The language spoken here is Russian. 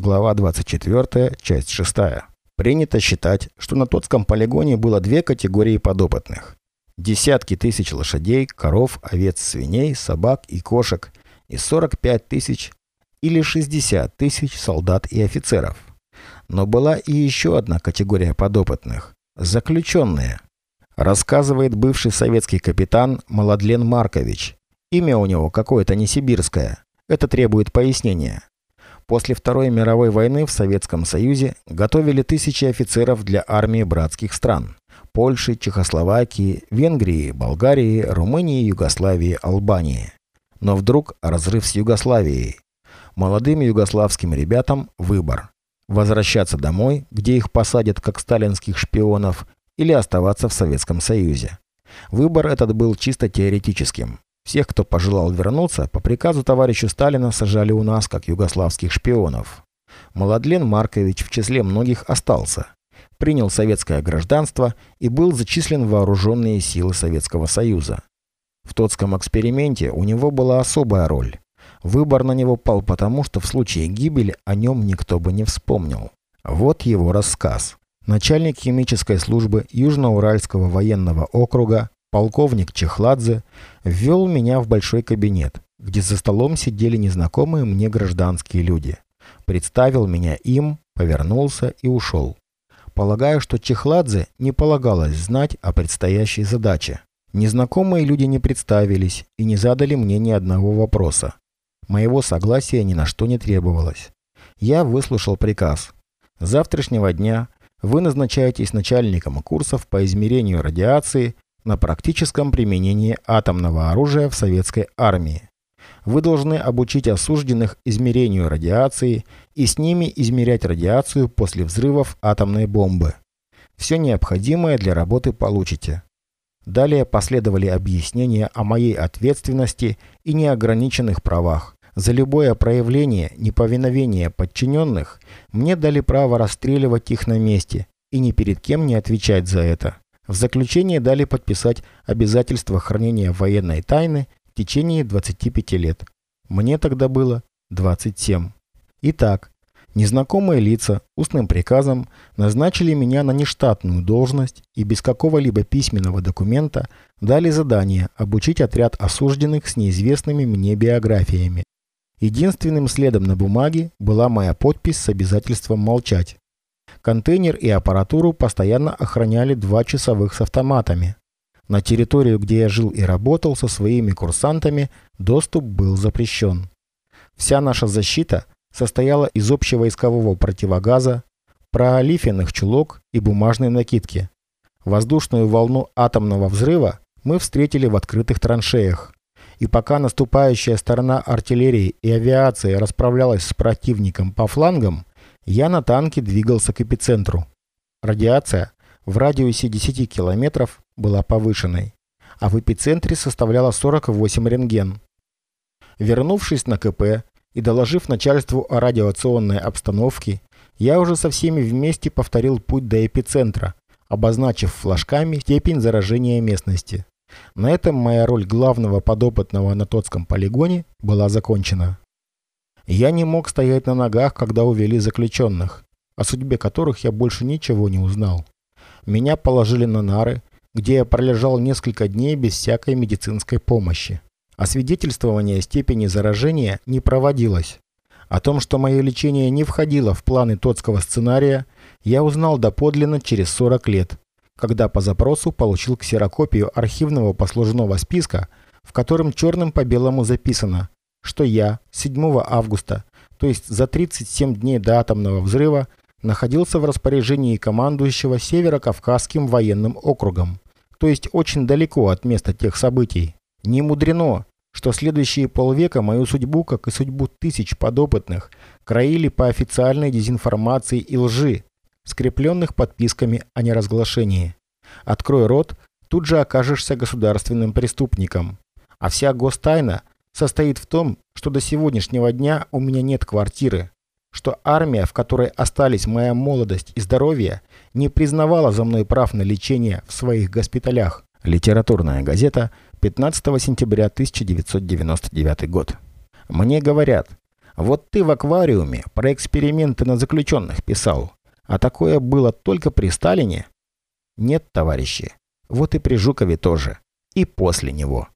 глава 24, часть 6. Принято считать, что на Тотском полигоне было две категории подопытных. Десятки тысяч лошадей, коров, овец, свиней, собак и кошек и 45 тысяч или 60 тысяч солдат и офицеров. Но была и еще одна категория подопытных – заключенные. Рассказывает бывший советский капитан Молодлен Маркович. Имя у него какое-то не сибирское. Это требует пояснения. После Второй мировой войны в Советском Союзе готовили тысячи офицеров для армии братских стран – Польши, Чехословакии, Венгрии, Болгарии, Румынии, Югославии, Албании. Но вдруг разрыв с Югославией. Молодым югославским ребятам выбор – возвращаться домой, где их посадят как сталинских шпионов, или оставаться в Советском Союзе. Выбор этот был чисто теоретическим. Всех, кто пожелал вернуться, по приказу товарища Сталина сажали у нас, как югославских шпионов. Молодлен Маркович в числе многих остался. Принял советское гражданство и был зачислен в вооруженные силы Советского Союза. В Тотском эксперименте у него была особая роль. Выбор на него пал потому, что в случае гибели о нем никто бы не вспомнил. Вот его рассказ. Начальник химической службы Южноуральского военного округа Полковник Чехладзе ввел меня в большой кабинет, где за столом сидели незнакомые мне гражданские люди. Представил меня им, повернулся и ушел. Полагаю, что Чехладзе не полагалось знать о предстоящей задаче. Незнакомые люди не представились и не задали мне ни одного вопроса. Моего согласия ни на что не требовалось. Я выслушал приказ. С завтрашнего дня вы назначаетесь начальником курсов по измерению радиации на практическом применении атомного оружия в советской армии. Вы должны обучить осужденных измерению радиации и с ними измерять радиацию после взрывов атомной бомбы. Все необходимое для работы получите. Далее последовали объяснения о моей ответственности и неограниченных правах. За любое проявление неповиновения подчиненных мне дали право расстреливать их на месте и ни перед кем не отвечать за это. В заключение дали подписать обязательство хранения военной тайны в течение 25 лет. Мне тогда было 27. Итак, незнакомые лица устным приказом назначили меня на нештатную должность и без какого-либо письменного документа дали задание обучить отряд осужденных с неизвестными мне биографиями. Единственным следом на бумаге была моя подпись с обязательством молчать. Контейнер и аппаратуру постоянно охраняли два часовых с автоматами. На территорию, где я жил и работал со своими курсантами, доступ был запрещен. Вся наша защита состояла из общевойскового противогаза, проолифенных чулок и бумажной накидки. Воздушную волну атомного взрыва мы встретили в открытых траншеях. И пока наступающая сторона артиллерии и авиации расправлялась с противником по флангам, я на танке двигался к эпицентру. Радиация в радиусе 10 километров была повышенной, а в эпицентре составляла 48 рентген. Вернувшись на КП и доложив начальству о радиационной обстановке, я уже со всеми вместе повторил путь до эпицентра, обозначив флажками степень заражения местности. На этом моя роль главного подопытного на Тотском полигоне была закончена. Я не мог стоять на ногах, когда увели заключенных, о судьбе которых я больше ничего не узнал. Меня положили на нары, где я пролежал несколько дней без всякой медицинской помощи. Освидетельствование степени заражения не проводилось. О том, что мое лечение не входило в планы тотского сценария, я узнал доподлинно через 40 лет, когда по запросу получил ксерокопию архивного послужного списка, в котором черным по белому записано что я 7 августа, то есть за 37 дней до атомного взрыва, находился в распоряжении командующего Северо-Кавказским военным округом, то есть очень далеко от места тех событий. Не мудрено, что следующие полвека мою судьбу, как и судьбу тысяч подопытных, краили по официальной дезинформации и лжи, скрепленных подписками о неразглашении. Открой рот, тут же окажешься государственным преступником. А вся гостайна состоит в том, что до сегодняшнего дня у меня нет квартиры, что армия, в которой остались моя молодость и здоровье, не признавала за мной прав на лечение в своих госпиталях. Литературная газета, 15 сентября 1999 год. Мне говорят, Вот ты в аквариуме про эксперименты на заключенных писал. А такое было только при Сталине? Нет, товарищи. Вот и при Жукове тоже. И после него.